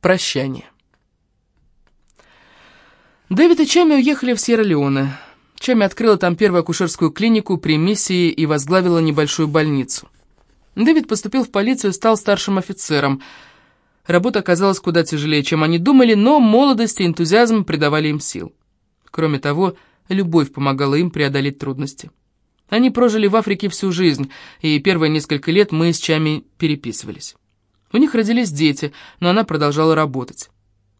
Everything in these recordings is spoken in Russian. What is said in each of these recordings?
Прощание. Дэвид и Чами уехали в Сьерра-Леоне. Чами открыла там первую акушерскую клинику при миссии и возглавила небольшую больницу. Дэвид поступил в полицию и стал старшим офицером. Работа оказалась куда тяжелее, чем они думали, но молодость и энтузиазм придавали им сил. Кроме того, любовь помогала им преодолеть трудности. Они прожили в Африке всю жизнь, и первые несколько лет мы с Чами переписывались. У них родились дети, но она продолжала работать.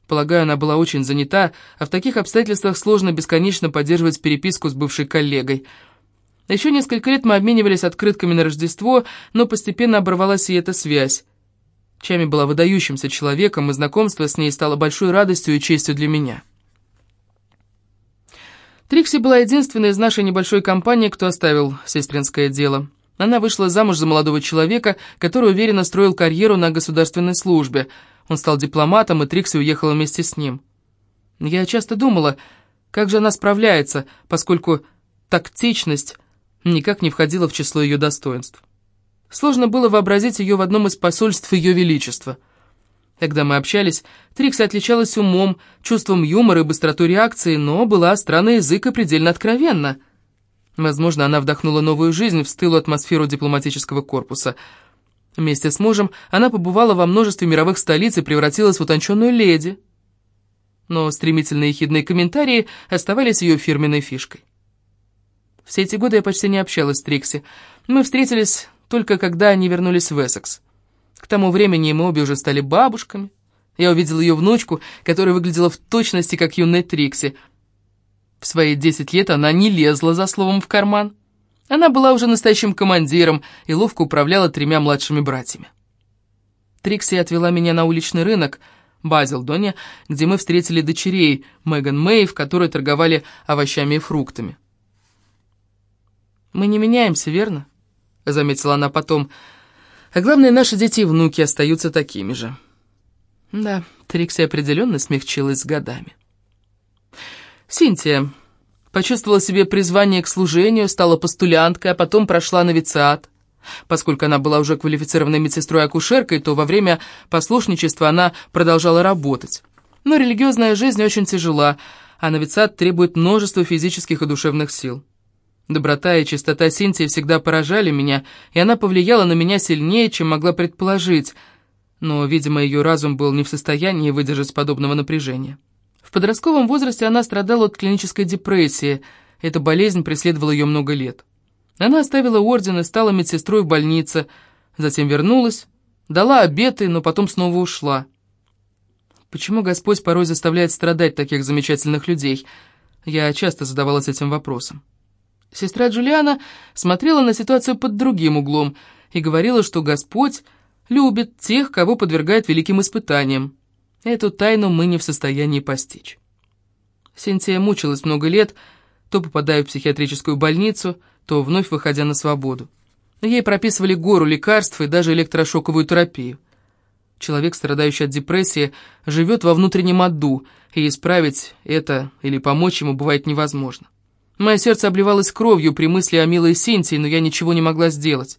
Полагаю, она была очень занята, а в таких обстоятельствах сложно бесконечно поддерживать переписку с бывшей коллегой. Еще несколько лет мы обменивались открытками на Рождество, но постепенно оборвалась и эта связь. Чами была выдающимся человеком, и знакомство с ней стало большой радостью и честью для меня. Трикси была единственной из нашей небольшой компании, кто оставил сестринское дело. Она вышла замуж за молодого человека, который уверенно строил карьеру на государственной службе – он стал дипломатом, и Трикси уехала вместе с ним. Я часто думала, как же она справляется, поскольку тактичность никак не входила в число ее достоинств. Сложно было вообразить ее в одном из посольств Ее Величества. Когда мы общались, Трикси отличалась умом, чувством юмора и быстротой реакции, но была странный язык и предельно откровенна. Возможно, она вдохнула новую жизнь в стылую атмосферу дипломатического корпуса – Вместе с мужем она побывала во множестве мировых столиц и превратилась в утонченную леди. Но стремительные хидные комментарии оставались ее фирменной фишкой. Все эти годы я почти не общалась с Трикси. Мы встретились только когда они вернулись в Эссекс. К тому времени мы обе уже стали бабушками. Я увидела ее внучку, которая выглядела в точности как юная Трикси. В свои десять лет она не лезла за словом в карман. Она была уже настоящим командиром и ловко управляла тремя младшими братьями. Трикси отвела меня на уличный рынок Базилдоне, где мы встретили дочерей Меган Мэйв, которые торговали овощами и фруктами. «Мы не меняемся, верно?» — заметила она потом. «А главное, наши дети и внуки остаются такими же». Да, Трикси определенно смягчилась с годами. «Синтия, Почувствовала себе призвание к служению, стала постулянткой, а потом прошла новициат. Поскольку она была уже квалифицированной медсестрой-акушеркой, то во время послушничества она продолжала работать. Но религиозная жизнь очень тяжела, а новициат требует множества физических и душевных сил. Доброта и чистота Синтии всегда поражали меня, и она повлияла на меня сильнее, чем могла предположить, но, видимо, ее разум был не в состоянии выдержать подобного напряжения. В подростковом возрасте она страдала от клинической депрессии. Эта болезнь преследовала ее много лет. Она оставила орден и стала медсестрой в больнице, затем вернулась, дала обеты, но потом снова ушла. Почему Господь порой заставляет страдать таких замечательных людей? Я часто задавалась этим вопросом. Сестра Джулиана смотрела на ситуацию под другим углом и говорила, что Господь любит тех, кого подвергает великим испытаниям. Эту тайну мы не в состоянии постичь. Синтия мучилась много лет, то попадая в психиатрическую больницу, то вновь выходя на свободу. Ей прописывали гору лекарств и даже электрошоковую терапию. Человек, страдающий от депрессии, живет во внутреннем аду, и исправить это или помочь ему бывает невозможно. Мое сердце обливалось кровью при мысли о милой Синтии, но я ничего не могла сделать.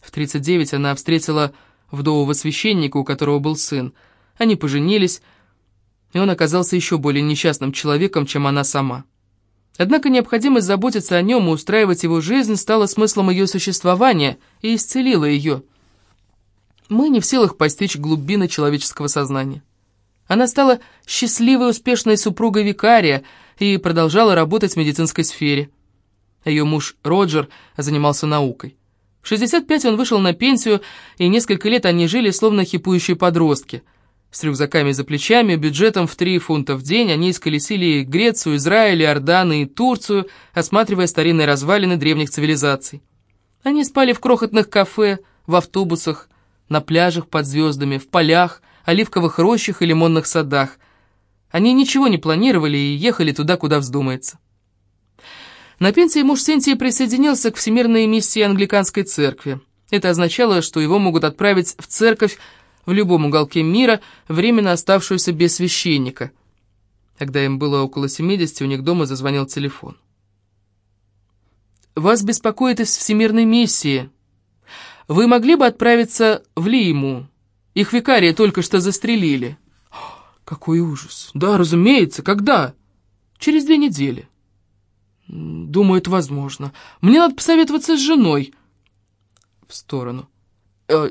В 39 она встретила вдового священника, у которого был сын. Они поженились, и он оказался еще более несчастным человеком, чем она сама. Однако необходимость заботиться о нем и устраивать его жизнь стала смыслом ее существования и исцелила ее. Мы не в силах постичь глубины человеческого сознания. Она стала счастливой, успешной супругой викария и продолжала работать в медицинской сфере. Ее муж Роджер занимался наукой. В 65 он вышел на пенсию, и несколько лет они жили словно хипующие подростки – с рюкзаками за плечами, бюджетом в 3 фунта в день они исколесили Грецию, Израиль, Иордан и Турцию, осматривая старинные развалины древних цивилизаций. Они спали в крохотных кафе, в автобусах, на пляжах под звездами, в полях, оливковых рощах и лимонных садах. Они ничего не планировали и ехали туда, куда вздумается. На пенсии муж Синтии присоединился к Всемирной миссии Англиканской церкви. Это означало, что его могут отправить в церковь в любом уголке мира, временно оставшуюся без священника. Когда им было около 70, у них дома зазвонил телефон. «Вас беспокоит из всемирной миссии. Вы могли бы отправиться в Лиму? Их викария только что застрелили». Какой ужас. Да, разумеется. Когда? Через две недели. Думаю, это возможно. Мне надо посоветоваться с женой. В сторону. Э,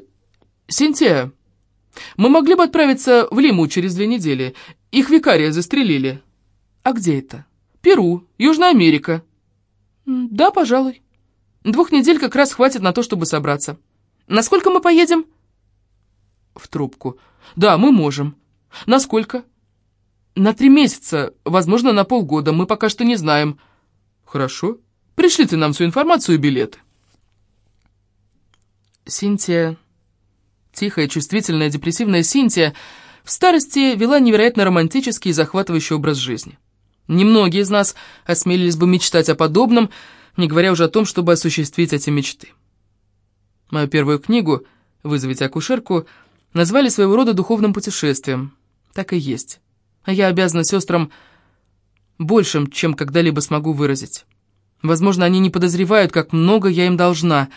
Синтия, мы могли бы отправиться в Лиму через две недели. Их викария застрелили. А где это? Перу, Южная Америка. Да, пожалуй. Двух недель как раз хватит на то, чтобы собраться. Насколько мы поедем? В трубку. Да, мы можем. Насколько? На три месяца, возможно, на полгода. Мы пока что не знаем. Хорошо. Пришлите нам всю информацию и билеты. Синтия, тихая, чувствительная, депрессивная Синтия, в старости вела невероятно романтический и захватывающий образ жизни. Немногие из нас осмелились бы мечтать о подобном, не говоря уже о том, чтобы осуществить эти мечты. Мою первую книгу «Вызовите акушерку» назвали своего рода духовным путешествием. Так и есть. А я обязана сестрам большим, чем когда-либо смогу выразить. Возможно, они не подозревают, как много я им должна.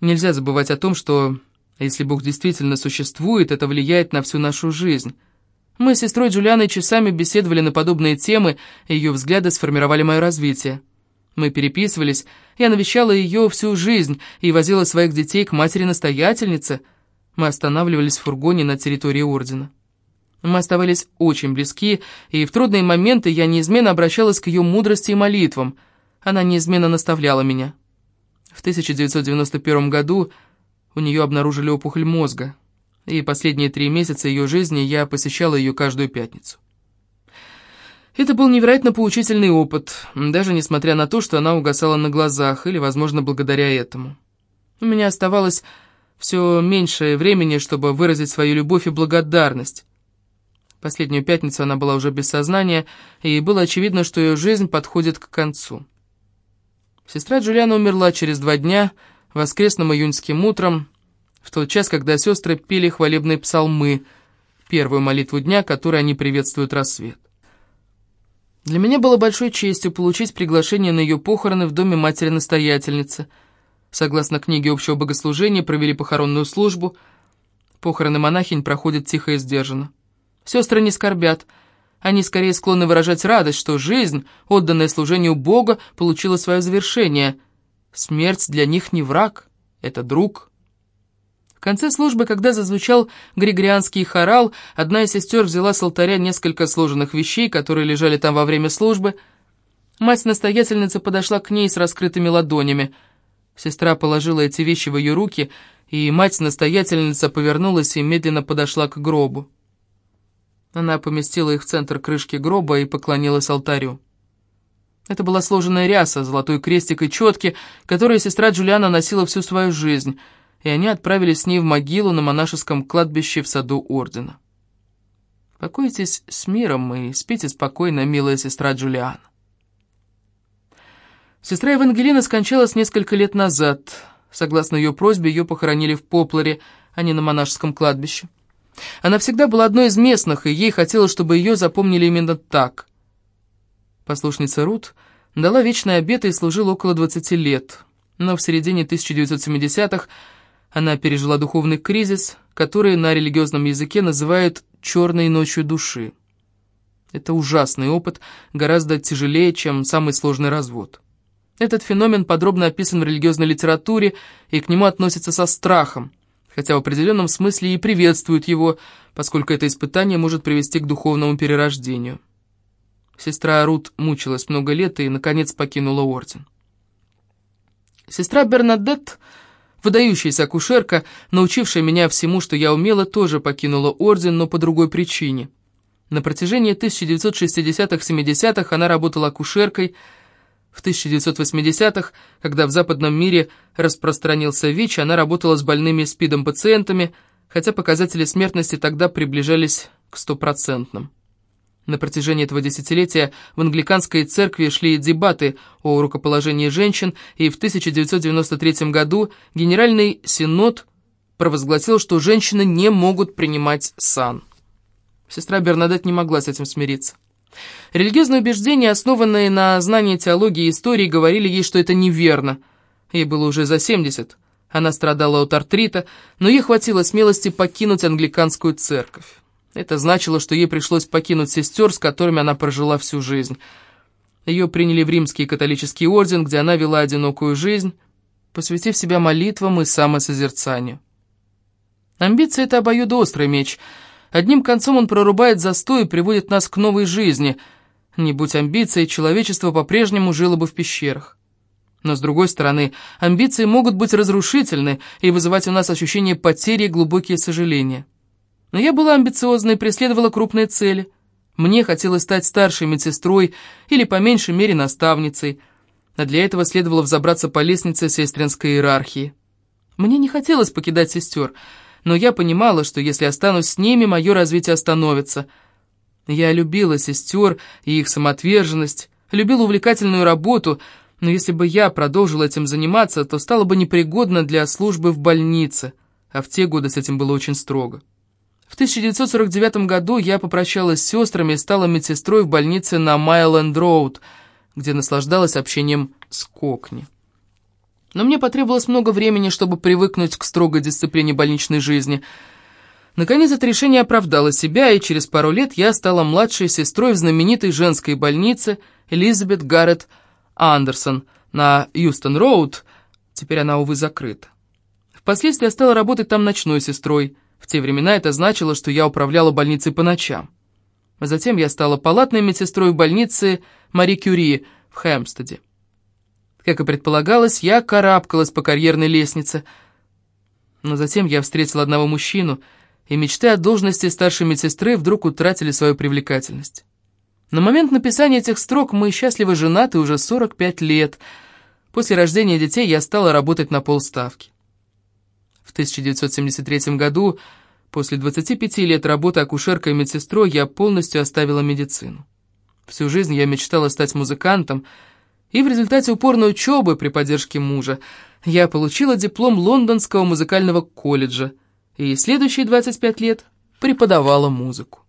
Нельзя забывать о том, что если Бог действительно существует, это влияет на всю нашу жизнь. Мы с сестрой Джулианой часами беседовали на подобные темы, и ее взгляды сформировали мое развитие. Мы переписывались, я навещала ее всю жизнь и возила своих детей к матери-настоятельнице. Мы останавливались в фургоне на территории Ордена. Мы оставались очень близки, и в трудные моменты я неизменно обращалась к ее мудрости и молитвам. Она неизменно наставляла меня. В 1991 году у нее обнаружили опухоль мозга, и последние три месяца ее жизни я посещала ее каждую пятницу. Это был невероятно поучительный опыт, даже несмотря на то, что она угасала на глазах, или, возможно, благодаря этому. У меня оставалось все меньшее времени, чтобы выразить свою любовь и благодарность. Последнюю пятницу она была уже без сознания, и было очевидно, что ее жизнь подходит к концу. Сестра Джулиана умерла через два дня, воскресным июньским утром, в тот час, когда сестры пели хвалебные псалмы, первую молитву дня, которой они приветствуют рассвет. Для меня было большой честью получить приглашение на ее похороны в доме матери-настоятельницы. Согласно книге общего богослужения, провели похоронную службу. Похороны монахинь проходят тихо и сдержанно. Сестры не скорбят. Они скорее склонны выражать радость, что жизнь, отданная служению Бога, получила свое завершение. Смерть для них не враг, это друг конце службы, когда зазвучал григорианский хорал, одна из сестер взяла с алтаря несколько сложенных вещей, которые лежали там во время службы. Мать-настоятельница подошла к ней с раскрытыми ладонями. Сестра положила эти вещи в ее руки, и мать-настоятельница повернулась и медленно подошла к гробу. Она поместила их в центр крышки гроба и поклонилась алтарю. Это была сложенная ряса, золотой крестик и четки, которые сестра Джулиана носила всю свою жизнь — и они отправились с ней в могилу на монашеском кладбище в саду Ордена. Покойтесь с миром и спите спокойно, милая сестра Джулиана. Сестра Евангелина скончалась несколько лет назад. Согласно ее просьбе, ее похоронили в Попларе, а не на монашеском кладбище. Она всегда была одной из местных, и ей хотелось, чтобы ее запомнили именно так. Послушница Рут дала вечный обет и служила около 20 лет, но в середине 1970-х она пережила духовный кризис, который на религиозном языке называют «черной ночью души». Это ужасный опыт, гораздо тяжелее, чем самый сложный развод. Этот феномен подробно описан в религиозной литературе и к нему относятся со страхом, хотя в определенном смысле и приветствуют его, поскольку это испытание может привести к духовному перерождению. Сестра Рут мучилась много лет и, наконец, покинула орден. Сестра Бернадетт Выдающаяся акушерка, научившая меня всему, что я умела, тоже покинула орден, но по другой причине. На протяжении 1960-70-х она работала акушеркой. В 1980-х, когда в западном мире распространился ВИЧ, она работала с больными СПИДом пациентами, хотя показатели смертности тогда приближались к стопроцентным. На протяжении этого десятилетия в англиканской церкви шли дебаты о рукоположении женщин, и в 1993 году Генеральный Синод провозгласил, что женщины не могут принимать сан. Сестра Бернадет не могла с этим смириться. Религиозные убеждения, основанные на знании теологии и истории, говорили ей, что это неверно. Ей было уже за 70. Она страдала от артрита, но ей хватило смелости покинуть англиканскую церковь. Это значило, что ей пришлось покинуть сестер, с которыми она прожила всю жизнь. Ее приняли в римский католический орден, где она вела одинокую жизнь, посвятив себя молитвам и самосозерцанию. Амбиция — это обоюдоострый меч. Одним концом он прорубает застой и приводит нас к новой жизни. Не будь амбицией, человечество по-прежнему жило бы в пещерах. Но, с другой стороны, амбиции могут быть разрушительны и вызывать у нас ощущение потери и глубокие сожаления. Но я была амбициозной и преследовала крупные цели. Мне хотелось стать старшей медсестрой или, по меньшей мере, наставницей, а для этого следовало взобраться по лестнице сестринской иерархии. Мне не хотелось покидать сестер, но я понимала, что если останусь с ними, мое развитие остановится. Я любила сестер и их самоотверженность, любила увлекательную работу — но если бы я продолжил этим заниматься, то стало бы непригодно для службы в больнице, а в те годы с этим было очень строго. В 1949 году я попрощалась с сестрами и стала медсестрой в больнице на Майленд-Роуд, где наслаждалась общением с Кокни. Но мне потребовалось много времени, чтобы привыкнуть к строгой дисциплине больничной жизни. Наконец, это решение оправдало себя, и через пару лет я стала младшей сестрой в знаменитой женской больнице Элизабет Гаррет Андерсон на Юстон-Роуд, теперь она, увы, закрыта. Впоследствии я стала работать там ночной сестрой. В те времена это значило, что я управляла больницей по ночам. Затем я стала палатной медсестрой в больнице Мари Кюри в Хэмстеде. Как и предполагалось, я карабкалась по карьерной лестнице. Но затем я встретила одного мужчину, и мечты о должности старшей медсестры вдруг утратили свою привлекательность. На момент написания этих строк мы счастливо женаты уже 45 лет. После рождения детей я стала работать на полставки. В 1973 году, после 25 лет работы акушеркой и медсестрой, я полностью оставила медицину. Всю жизнь я мечтала стать музыкантом, и в результате упорной учебы при поддержке мужа я получила диплом Лондонского музыкального колледжа и следующие 25 лет преподавала музыку.